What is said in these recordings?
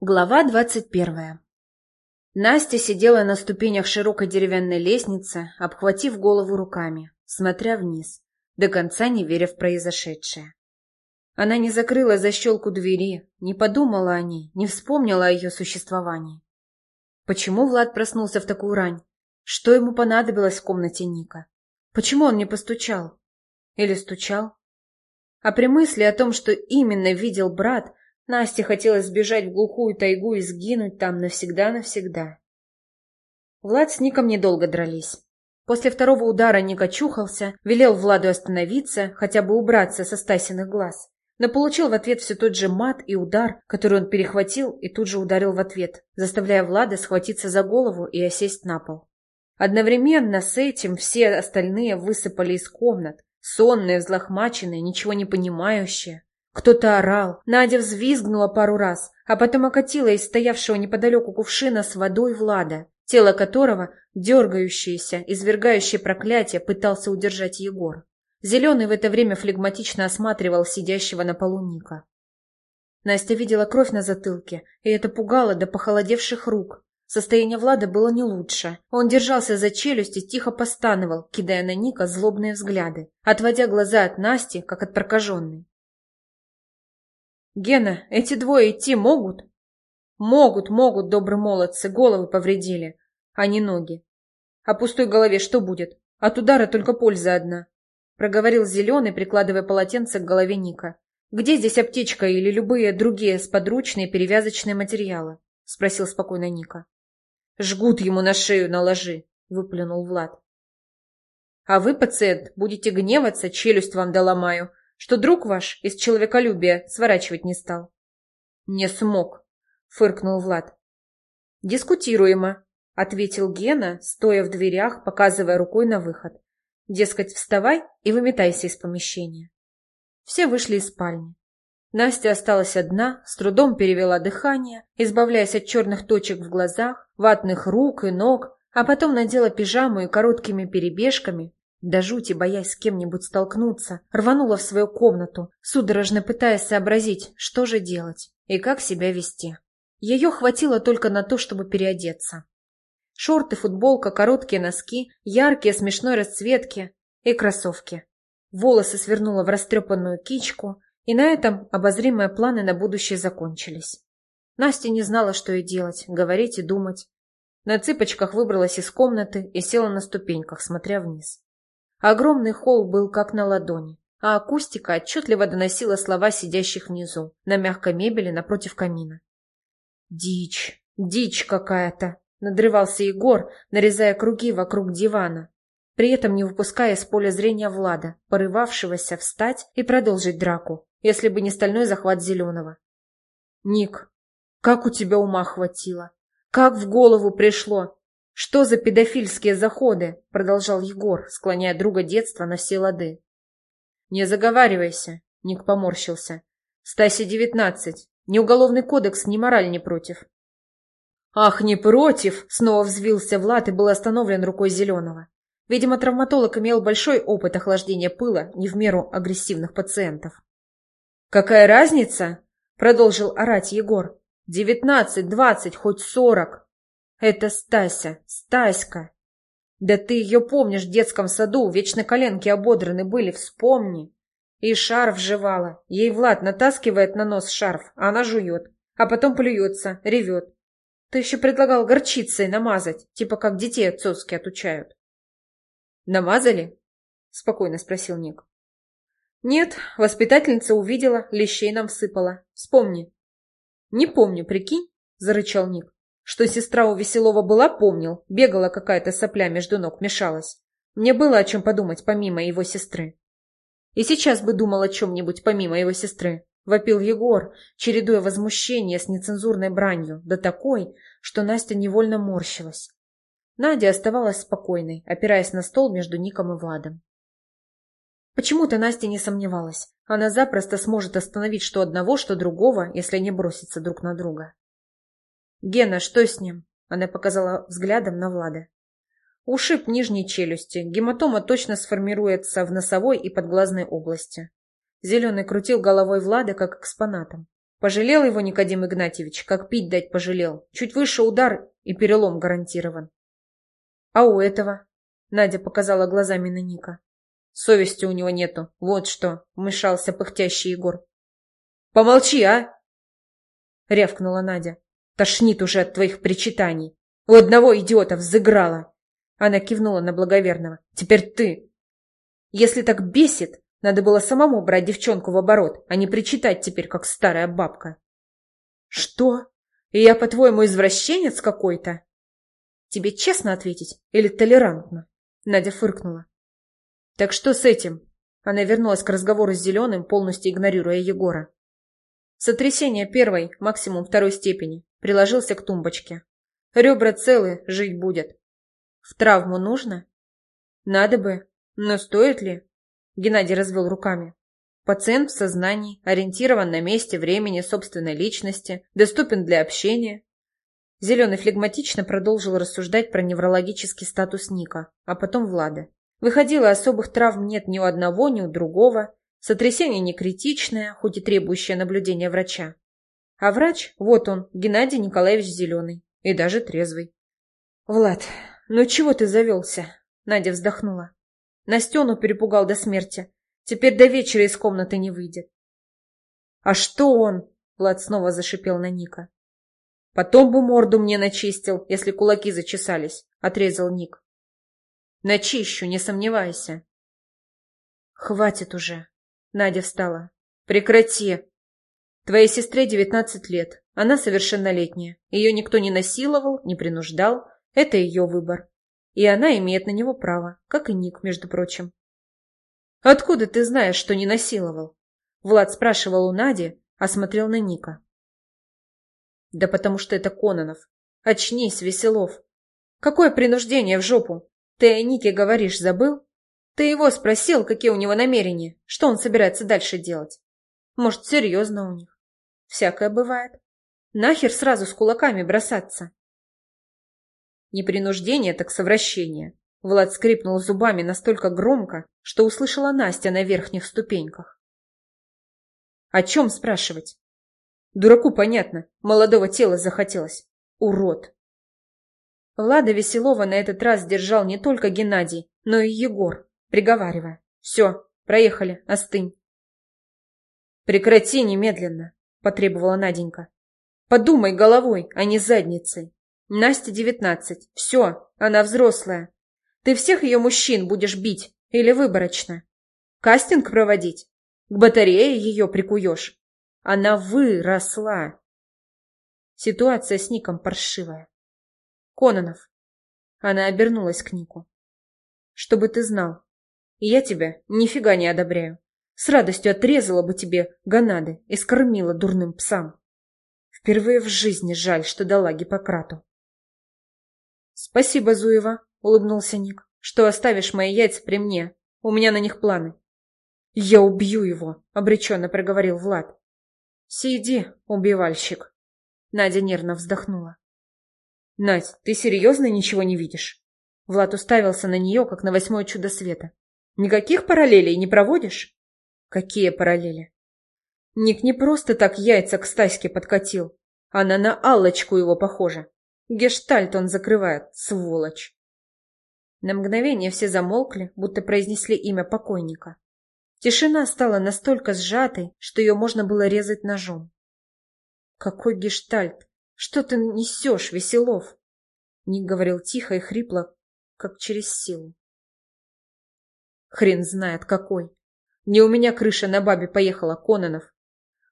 Глава двадцать первая Настя сидела на ступенях широкой деревянной лестницы, обхватив голову руками, смотря вниз, до конца не веря в произошедшее. Она не закрыла защелку двери, не подумала о ней, не вспомнила о ее существовании. Почему Влад проснулся в такую рань? Что ему понадобилось в комнате Ника? Почему он не постучал? Или стучал? А при мысли о том, что именно видел брат, Насте хотелось сбежать в глухую тайгу и сгинуть там навсегда-навсегда. Влад с Ником недолго дрались. После второго удара Ник очухался, велел Владу остановиться, хотя бы убраться со Стасиных глаз, но получил в ответ все тот же мат и удар, который он перехватил и тут же ударил в ответ, заставляя Влада схватиться за голову и осесть на пол. Одновременно с этим все остальные высыпали из комнат, сонные, взлохмаченные, ничего не понимающие. Кто-то орал. Надя взвизгнула пару раз, а потом окатила из стоявшего неподалеку кувшина с водой Влада, тело которого, дергающееся, извергающее проклятие, пытался удержать Егор. Зеленый в это время флегматично осматривал сидящего на полу Ника. Настя видела кровь на затылке, и это пугало до похолодевших рук. Состояние Влада было не лучше. Он держался за челюсть и тихо постановал, кидая на Ника злобные взгляды, отводя глаза от Насти, как от прокаженной. «Гена, эти двое идти могут?» «Могут, могут, добрые молодцы, головы повредили, а не ноги. А пустой голове что будет? От удара только польза одна», — проговорил Зеленый, прикладывая полотенце к голове Ника. «Где здесь аптечка или любые другие сподручные перевязочные материалы?» — спросил спокойно Ника. «Жгут ему на шею наложи», — выплюнул Влад. «А вы, пациент, будете гневаться, челюсть вам доломаю, что друг ваш из человеколюбия сворачивать не стал. Не смог, фыркнул Влад. Дискутируемо, ответил Гена, стоя в дверях, показывая рукой на выход. Дескать, вставай и выметайся из помещения. Все вышли из спальни. Настя осталась одна, с трудом перевела дыхание, избавляясь от черных точек в глазах, ватных рук и ног, а потом надела пижаму и короткими перебежками до жути, боясь с кем-нибудь столкнуться, рванула в свою комнату, судорожно пытаясь сообразить, что же делать и как себя вести. Ее хватило только на то, чтобы переодеться. Шорты, футболка, короткие носки, яркие смешной расцветки и кроссовки. Волосы свернула в растрепанную кичку, и на этом обозримые планы на будущее закончились. Настя не знала, что ей делать, говорить и думать. На цыпочках выбралась из комнаты и села на ступеньках, смотря вниз. Огромный холл был как на ладони, а акустика отчетливо доносила слова сидящих внизу, на мягкой мебели напротив камина. «Дичь! Дичь какая-то!» — надрывался Егор, нарезая круги вокруг дивана, при этом не выпуская из поля зрения Влада, порывавшегося встать и продолжить драку, если бы не стальной захват Зеленого. «Ник, как у тебя ума хватило? Как в голову пришло? «Что за педофильские заходы?» — продолжал Егор, склоняя друга детства на все лады. «Не заговаривайся», — Ник поморщился. «Стасе девятнадцать. Ни уголовный кодекс, ни мораль не против». «Ах, не против!» — снова взвился Влад и был остановлен рукой Зеленого. Видимо, травматолог имел большой опыт охлаждения пыла не в меру агрессивных пациентов. «Какая разница?» — продолжил орать Егор. «Девятнадцать, двадцать, хоть сорок. Это Стася, Стаська. Да ты ее помнишь в детском саду, вечно коленки ободраны были, вспомни. И шарф жевала. Ей Влад натаскивает на нос шарф, а она жует. А потом плюется, ревет. Ты еще предлагал горчицей намазать, типа как детей отцовски отучают. «Намазали?» — спокойно спросил Ник. «Нет, воспитательница увидела, лещей нам всыпала. Вспомни». «Не помню, прикинь?» — зарычал Ник. Что сестра у Веселова была, помнил. Бегала какая-то сопля между ног, мешалась. Мне было о чем подумать, помимо его сестры. И сейчас бы думал о чем-нибудь, помимо его сестры. Вопил Егор, чередуя возмущение с нецензурной бранью, да такой, что Настя невольно морщилась. Надя оставалась спокойной, опираясь на стол между Ником и Владом. Почему-то Настя не сомневалась. Она запросто сможет остановить что одного, что другого, если они бросятся друг на друга. «Гена, что с ним?» Она показала взглядом на Влада. Ушиб нижней челюсти. Гематома точно сформируется в носовой и подглазной области. Зеленый крутил головой Влада, как экспонатом. Пожалел его Никодим Игнатьевич, как пить дать пожалел. Чуть выше удар и перелом гарантирован. А у этого? Надя показала глазами на Ника. Совести у него нету. Вот что, вмешался пыхтящий Егор. Помолчи, а! Рявкнула Надя. Тошнит уже от твоих причитаний. У одного идиота взыграла. Она кивнула на благоверного. Теперь ты. Если так бесит, надо было самому брать девчонку в оборот, а не причитать теперь, как старая бабка. Что? И я, по-твоему, извращенец какой-то? Тебе честно ответить или толерантно? Надя фыркнула. Так что с этим? Она вернулась к разговору с Зеленым, полностью игнорируя Егора. Сотрясение первой, максимум второй степени. Приложился к тумбочке. Ребра целы, жить будет. В травму нужно? Надо бы. Но стоит ли? Геннадий развел руками. Пациент в сознании, ориентирован на месте, времени, собственной личности, доступен для общения. Зеленый флегматично продолжил рассуждать про неврологический статус Ника, а потом Влада. Выходило, особых травм нет ни у одного, ни у другого. Сотрясение не критичное, хоть и требующее наблюдения врача. А врач, вот он, Геннадий Николаевич Зеленый, и даже трезвый. «Влад, ну чего ты завелся?» Надя вздохнула. Настену перепугал до смерти. Теперь до вечера из комнаты не выйдет. «А что он?» — Влад снова зашипел на Ника. «Потом бы морду мне начистил, если кулаки зачесались», — отрезал Ник. «Начищу, не сомневайся». «Хватит уже», — Надя встала. «Прекрати. Твоей сестре девятнадцать лет. Она совершеннолетняя. Ее никто не насиловал, не принуждал. Это ее выбор. И она имеет на него право, как и Ник, между прочим. «Откуда ты знаешь, что не насиловал?» Влад спрашивал у Нади, а смотрел на Ника. «Да потому что это Кононов. Очнись, Веселов. Какое принуждение в жопу? Ты о Нике говоришь, забыл? Ты его спросил, какие у него намерения, что он собирается дальше делать? Может, серьезно у них? Всякое бывает. Нахер сразу с кулаками бросаться? Не принуждение, так совращение. Влад скрипнул зубами настолько громко, что услышала Настя на верхних ступеньках. О чем спрашивать? Дураку понятно, молодого тела захотелось. Урод. Влада Веселова на этот раз держал не только Геннадий, но и Егор, приговаривая. «Все, проехали, остынь». «Прекрати немедленно», — потребовала Наденька. «Подумай головой, а не задницей. Насте девятнадцать. Все, она взрослая. Ты всех ее мужчин будешь бить или выборочно? Кастинг проводить? К батарее ее прикуешь? Она выросла. Ситуация с Ником паршивая. Кононов. Она обернулась к Нику. Чтобы ты знал, я тебя нифига не одобряю. С радостью отрезала бы тебе гонады и скормила дурным псам. Впервые в жизни жаль, что дала Гиппократу. «Спасибо, Зуева», — улыбнулся Ник, — «что оставишь мои яйца при мне. У меня на них планы». «Я убью его», — обреченно проговорил Влад. «Сиди, убивальщик». Надя нервно вздохнула. «Надь, ты серьезно ничего не видишь?» Влад уставился на нее, как на восьмое чудо света. «Никаких параллелей не проводишь?» «Какие параллели?» Ник не просто так яйца к Стаське подкатил. Она на Аллочку его похожа. Гештальт он закрывает, сволочь. На мгновение все замолкли, будто произнесли имя покойника. Тишина стала настолько сжатой, что ее можно было резать ножом. «Какой гештальт? Что ты несешь, Веселов?» Ник говорил тихо и хрипло, как через силу. «Хрен знает какой. Не у меня крыша на бабе поехала, Кононов.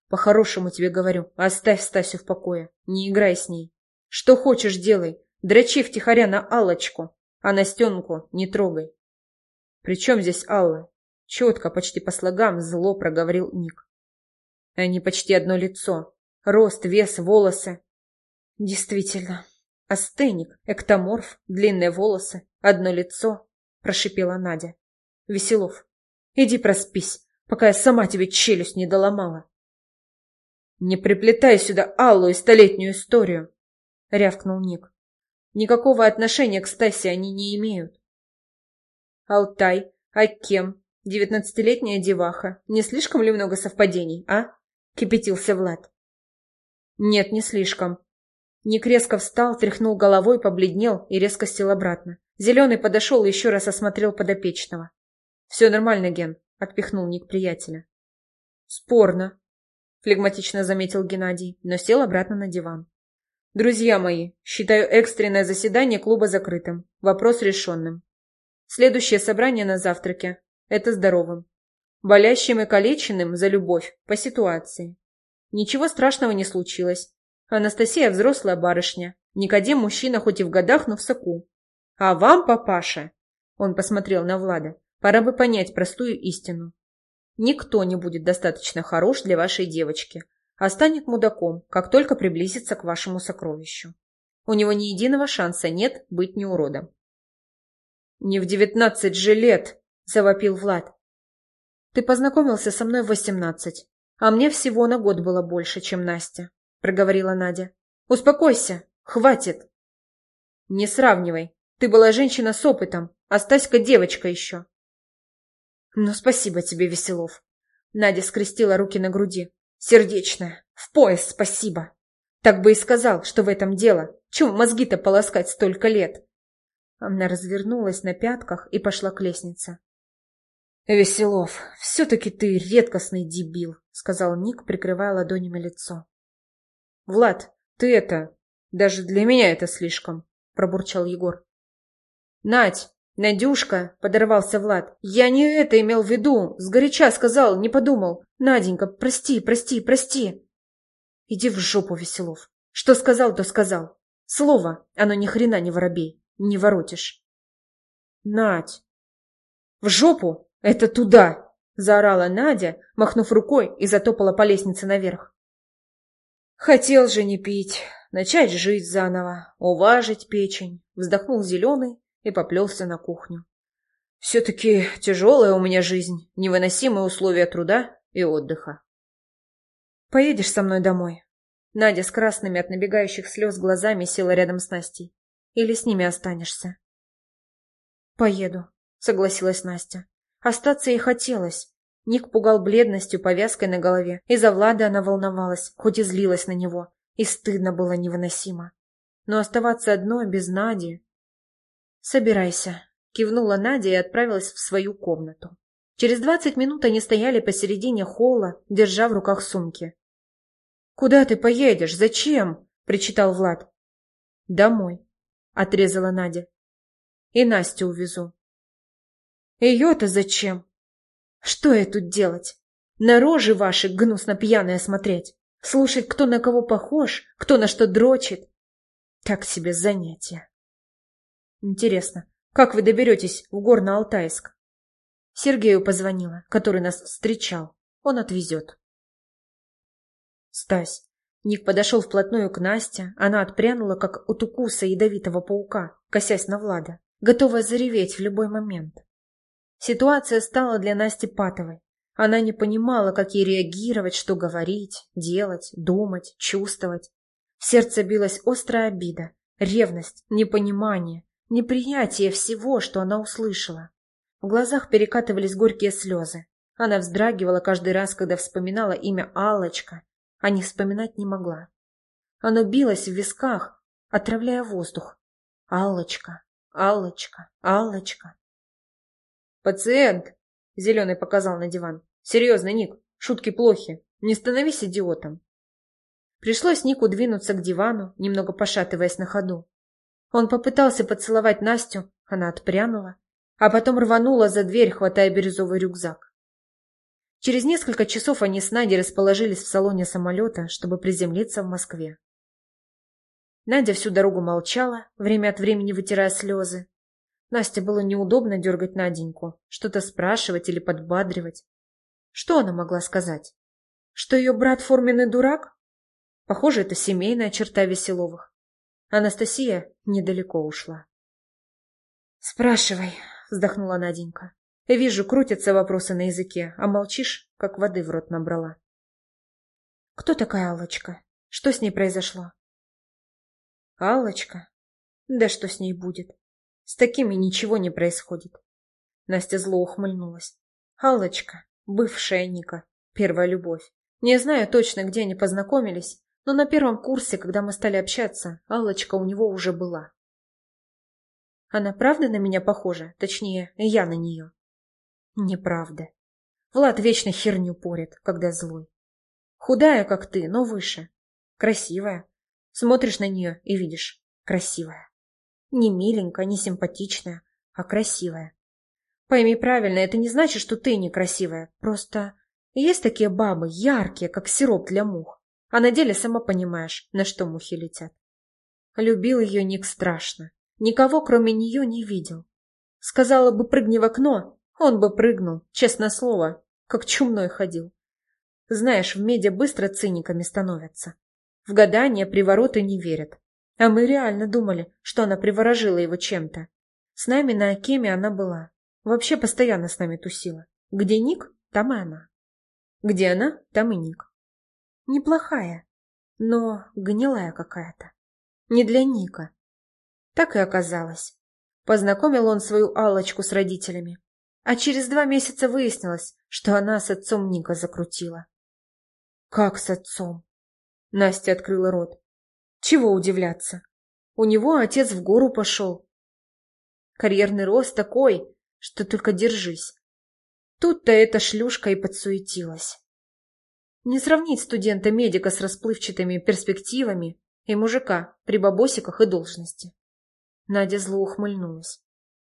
По-хорошему тебе говорю, оставь Стасю в покое, не играй с ней. Что хочешь делай, дрочи втихаря на Аллочку, а Настенку не трогай. Причем здесь Алла? Четко, почти по слогам, зло проговорил Ник. Они почти одно лицо. Рост, вес, волосы. Действительно. Астеник, эктоморф, длинные волосы, одно лицо, прошипела Надя. Веселов, иди проспись, пока я сама тебе челюсть не доломала. Не приплетай сюда Аллу и столетнюю историю. — рявкнул Ник. «Никакого отношения к Стасе они не имеют». «Алтай, а кем? Девятнадцатилетняя деваха. Не слишком ли много совпадений, а?» — кипятился Влад. Нет, не слишком. Ник резко встал, тряхнул головой, побледнел и резко сел обратно. Зеленый подошел и еще раз осмотрел подопечного. «Все нормально, Ген», — отпихнул Ник приятеля. «Спорно», — флегматично заметил Геннадий, но сел обратно на диван. «Друзья мои, считаю экстренное заседание клуба закрытым. Вопрос решенным. Следующее собрание на завтраке. Это здоровым. Болящим и калеченным за любовь, по ситуации. Ничего страшного не случилось. Анастасия взрослая барышня. Никодим мужчина, хоть и в годах, но в соку. А вам, папаша, он посмотрел на Влада, пора бы понять простую истину. Никто не будет достаточно хорош для вашей девочки, а станет мудаком, как только приблизится к вашему сокровищу. У него ни единого шанса нет быть не уродом. «Не в девятнадцать же лет!» — завопил Влад. «Ты познакомился со мной в восемнадцать, а мне всего на год было больше, чем Настя», — проговорила Надя. «Успокойся, хватит!» «Не сравнивай. Ты была женщина с опытом, а Стаська девочка еще». «Ну, спасибо тебе, Веселов». Надя скрестила руки на груди. «Сердечная. В пояс спасибо. Так бы и сказал, что в этом дело. Чем мозги-то полоскать столько лет?» Она развернулась на пятках и пошла к лестнице. «Веселов, все-таки ты редкостный дебил», — сказал Ник, прикрывая ладонями лицо. «Влад, ты это... Даже для меня это слишком», — пробурчал Егор. «Надь, Надюшка!» — подорвался Влад. «Я не это имел в виду. Сгоряча сказал, не подумал. Наденька, прости, прости, прости!» «Иди в жопу, Веселов. Что сказал, то сказал. Слово, оно ни хрена не воробей не воротишь. Надь! В жопу! Это туда! Заорала Надя, махнув рукой и затопала по лестнице наверх. Хотел же не пить, начать жить заново, уважить печень, вздохнул зеленый и поплелся на кухню. Все-таки тяжелая у меня жизнь, невыносимые условия труда и отдыха. Поедешь со мной домой? Надя с красными от набегающих слез глазами села рядом с Настей. Или с ними останешься?» «Поеду», — согласилась Настя. Остаться ей хотелось. Ник пугал бледностью, повязкой на голове. Из-за Влада она волновалась, хоть и злилась на него. И стыдно было невыносимо. Но оставаться одной, без Нади... «Собирайся», — кивнула Надя и отправилась в свою комнату. Через двадцать минут они стояли посередине холла, держа в руках сумки. «Куда ты поедешь? Зачем?» — причитал Влад. «Домой», отрезала Надя. И Настю увезу. Ее-то зачем? Что я тут делать? На рожи ваши гнусно пьяные смотреть? Слушать, кто на кого похож, кто на что дрочит? Так себе занятие. Интересно, как вы доберетесь в Горно-Алтайск? Сергею позвонила, который нас встречал. Он отвезет. Стась, Ник подошел вплотную к Насте, она отпрянула, как от укуса ядовитого паука, косясь на Влада, готовая зареветь в любой момент. Ситуация стала для Насти патовой. Она не понимала, как ей реагировать, что говорить, делать, думать, чувствовать. В сердце билась острая обида, ревность, непонимание, неприятие всего, что она услышала. В глазах перекатывались горькие слезы. Она вздрагивала каждый раз, когда вспоминала имя Аллочка, а не вспоминать не могла. Оно билось в висках, отравляя воздух. Аллочка, Аллочка, Аллочка. «Пациент!» — Зеленый показал на диван. «Серьезно, Ник, шутки плохи. Не становись идиотом». Пришлось Нику двинуться к дивану, немного пошатываясь на ходу. Он попытался поцеловать Настю, она отпрянула, а потом рванула за дверь, хватая бирюзовый рюкзак. Через несколько часов они с Надей расположились в салоне самолета, чтобы приземлиться в Москве. Надя всю дорогу молчала, время от времени вытирая слезы. Насте было неудобно дергать Наденьку, что-то спрашивать или подбадривать. Что она могла сказать? Что ее брат форменный дурак? Похоже, это семейная черта Веселовых. Анастасия недалеко ушла. «Спрашивай», — вздохнула Наденька. Вижу, крутятся вопросы на языке, а молчишь, как воды в рот набрала. Кто такая Аллочка? Что с ней произошло? Аллочка? Да что с ней будет? С такими ничего не происходит. Настя зло ухмыльнулась. Аллочка, бывшая Ника, первая любовь. Не знаю точно, где они познакомились, Но на первом курсе, когда мы стали общаться, Аллочка у него уже была. Она правда на меня похожа? Точнее, я на нее. Неправда. Влад вечно херню порит, когда злой. Худая, как ты, но выше. Красивая. Смотришь на нее и видишь. Красивая. Не миленькая, не симпатичная, а красивая. Пойми правильно, это не значит, что ты некрасивая. Просто есть такие бабы, яркие, как сироп для мух. А на деле сама понимаешь, на что мухи летят. Любил ее Ник страшно. Никого, кроме нее, не видел. Сказала бы, прыгни в окно, он бы прыгнул, честное слово, как чумной ходил. Знаешь, в меди быстро циниками становятся. В гадания, привороты не верят. А мы реально думали, что она приворожила его чем-то. С нами на Акеме она была. Вообще постоянно с нами тусила. Где Ник, там и она. Где она, там и Ник. Неплохая, но гнилая какая-то. Не для Ника. Так и оказалось. Познакомил он свою алочку с родителями. А через два месяца выяснилось, что она с отцом Ника закрутила. Как с отцом? Настя открыла рот. Чего удивляться? У него отец в гору пошел. Карьерный рост такой, что только держись. Тут-то эта шлюшка и подсуетилась. Не сравнить студента-медика с расплывчатыми перспективами и мужика при бабосиках и должности. Надя зло ухмыльнулась.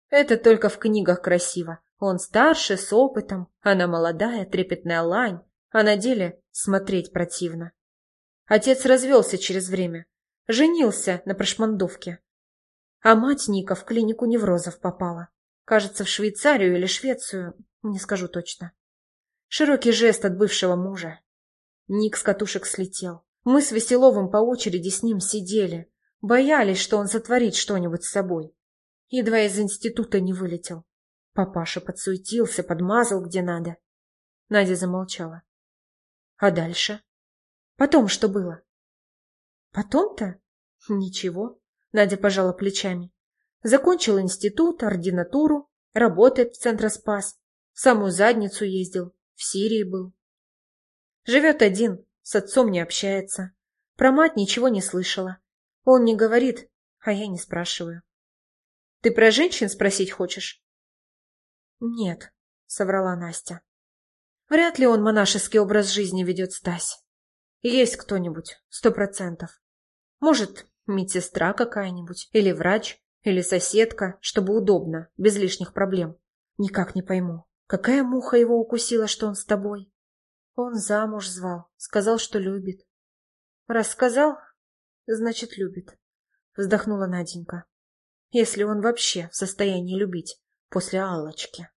Это только в книгах красиво. Он старше, с опытом, она молодая, трепетная лань, а на деле смотреть противно. Отец развелся через время, женился на прошмандовке. А мать Ника в клинику неврозов попала. Кажется, в Швейцарию или Швецию, не скажу точно. Широкий жест от бывшего мужа. Ник с катушек слетел. Мы с Веселовым по очереди с ним сидели. Боялись, что он сотворит что-нибудь с собой. Едва из института не вылетел. Папаша подсуетился, подмазал где надо. Надя замолчала. А дальше? Потом что было? Потом-то? Ничего. Надя пожала плечами. Закончил институт, ординатуру, работает в Центроспас. В самую задницу ездил, в Сирии был. Живет один, с отцом не общается. Про мать ничего не слышала. Он не говорит, а я не спрашиваю. Ты про женщин спросить хочешь? Нет, соврала Настя. Вряд ли он монашеский образ жизни ведет Стась. Есть кто-нибудь, сто процентов. Может, медсестра какая-нибудь, или врач, или соседка, чтобы удобно, без лишних проблем. Никак не пойму, какая муха его укусила, что он с тобой? Он замуж звал, сказал, что любит. Раз сказал, значит, любит. Вздохнула Наденька. Если он вообще в состоянии любить после Аллочки.